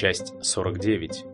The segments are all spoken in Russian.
Часть 49.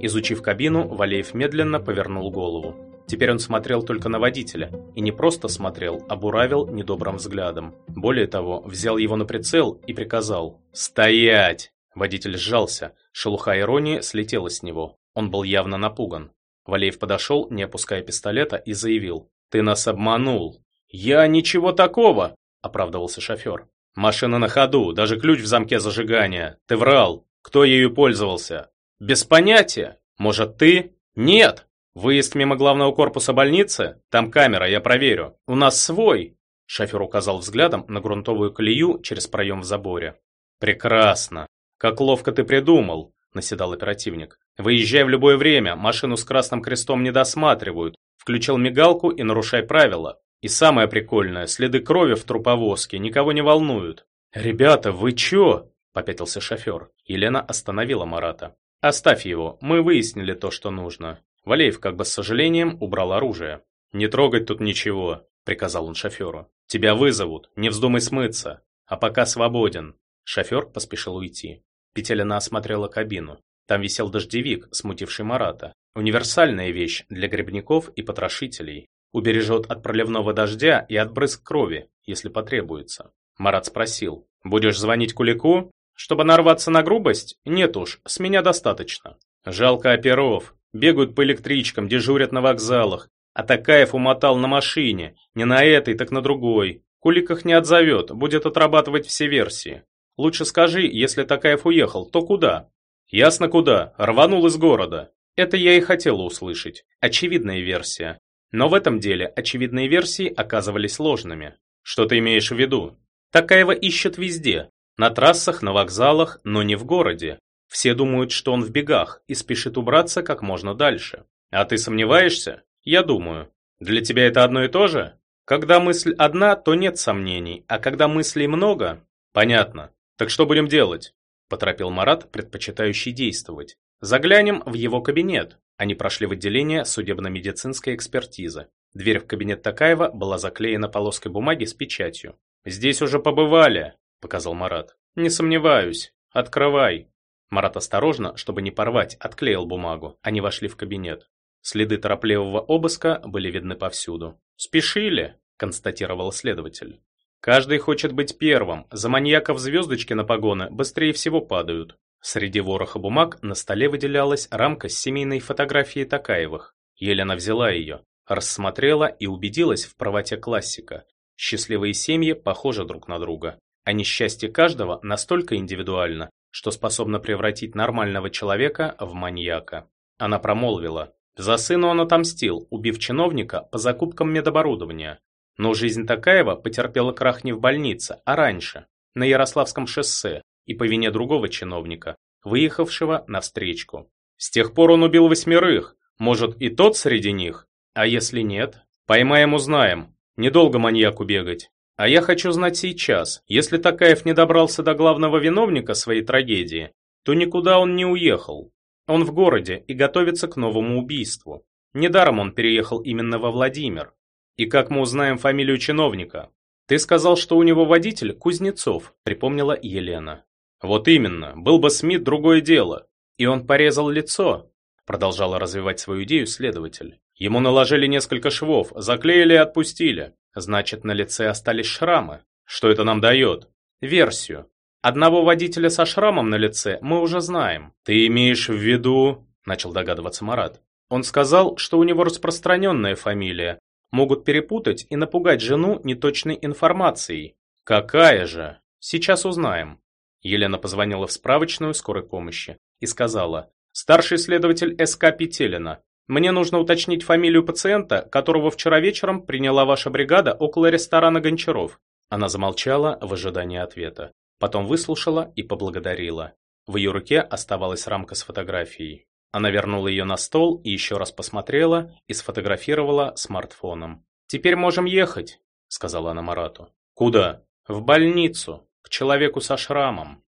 Изучив кабину, Валеев медленно повернул голову. Теперь он смотрел только на водителя. И не просто смотрел, а буравил недобрым взглядом. Более того, взял его на прицел и приказал «Стоять!». Водитель сжался, шелуха иронии слетела с него. Он был явно напуган. Валеев подошел, не опуская пистолета, и заявил «Ты нас обманул!» «Я ничего такого!» – оправдывался шофер. «Машина на ходу, даже ключ в замке зажигания. Ты врал. Кто ею пользовался?» «Без понятия. Может, ты?» «Нет. Выезд мимо главного корпуса больницы? Там камера, я проверю. У нас свой!» Шофер указал взглядом на грунтовую колею через проем в заборе. «Прекрасно. Как ловко ты придумал», – наседал оперативник. «Выезжай в любое время, машину с красным крестом не досматривают. Включил мигалку и нарушай правила. И самое прикольное, следы крови в труповозке никого не волнуют. «Ребята, вы чё?» – попятился шофер. Елена остановила Марата. «Оставь его, мы выяснили то, что нужно». Валеев как бы с сожалением убрал оружие. «Не трогать тут ничего», – приказал он шоферу. «Тебя вызовут, не вздумай смыться. А пока свободен». Шофер поспешил уйти. Петелина осмотрела кабину. Там висел дождевик, смутивший Марата. Универсальная вещь для грибников и потрошителей. Убережет от проливного дождя и от брызг крови, если потребуется. Марат спросил, «Будешь звонить Кулику? Чтобы нарваться на грубость? Нет уж, с меня достаточно. Жалко оперов. Бегают по электричкам, дежурят на вокзалах. А Такаев умотал на машине. Не на этой, так на другой. Кулик их не отзовет, будет отрабатывать все версии. Лучше скажи, если Такаев уехал, то куда? Ясно куда, рванул из города. Это я и хотела услышать. Очевидная версия. Но в этом деле очевидные версии оказывались ложными. Что ты имеешь в виду? Такаева ищут везде. На трассах, на вокзалах, но не в городе. Все думают, что он в бегах и спешит убраться как можно дальше. А ты сомневаешься? Я думаю. Для тебя это одно и то же? Когда мысль одна, то нет сомнений, а когда мыслей много... Понятно. Так что будем делать? Поторопил Марат, предпочитающий действовать. Заглянем в его кабинет. Они прошли в отделение судебно-медицинской экспертизы. Дверь в кабинет Такаева была заклеена полоской бумаги с печатью. «Здесь уже побывали», – показал Марат. «Не сомневаюсь. Открывай». Марат осторожно, чтобы не порвать, отклеил бумагу. Они вошли в кабинет. Следы торопливого обыска были видны повсюду. «Спешили», – констатировал следователь. «Каждый хочет быть первым. За маньяков звездочки на погоны быстрее всего падают. Среди вороха бумаг на столе выделялась рамка с семейной фотографией Такаевых. Елена взяла ее, рассмотрела и убедилась в правоте классика. Счастливые семьи похожи друг на друга, а несчастье каждого настолько индивидуально, что способно превратить нормального человека в маньяка. Она промолвила. За сына он отомстил, убив чиновника по закупкам медоборудования. Но жизнь Такаева потерпела крах не в больнице, а раньше, на Ярославском шоссе, и по вине другого чиновника, выехавшего на встречку. С тех пор он убил восьмерых, может и тот среди них? А если нет? Поймаем, узнаем. Недолго маньяку бегать. А я хочу знать сейчас, если Такаев не добрался до главного виновника своей трагедии, то никуда он не уехал. Он в городе и готовится к новому убийству. Недаром он переехал именно во Владимир. И как мы узнаем фамилию чиновника? Ты сказал, что у него водитель Кузнецов, припомнила Елена. Вот именно, был бы Смит другое дело. И он порезал лицо, продолжала развивать свою идею следователь. Ему наложили несколько швов, заклеили и отпустили. Значит, на лице остались шрамы. Что это нам дает? Версию. Одного водителя со шрамом на лице мы уже знаем. Ты имеешь в виду... Начал догадываться Марат. Он сказал, что у него распространенная фамилия. Могут перепутать и напугать жену неточной информацией. Какая же? Сейчас узнаем. Елена позвонила в справочную скорой помощи и сказала, «Старший следователь СК Петелина, мне нужно уточнить фамилию пациента, которого вчера вечером приняла ваша бригада около ресторана Гончаров». Она замолчала в ожидании ответа, потом выслушала и поблагодарила. В ее руке оставалась рамка с фотографией. Она вернула ее на стол и еще раз посмотрела и сфотографировала смартфоном. «Теперь можем ехать», — сказала она Марату. «Куда?» «В больницу» к человеку со шрамом.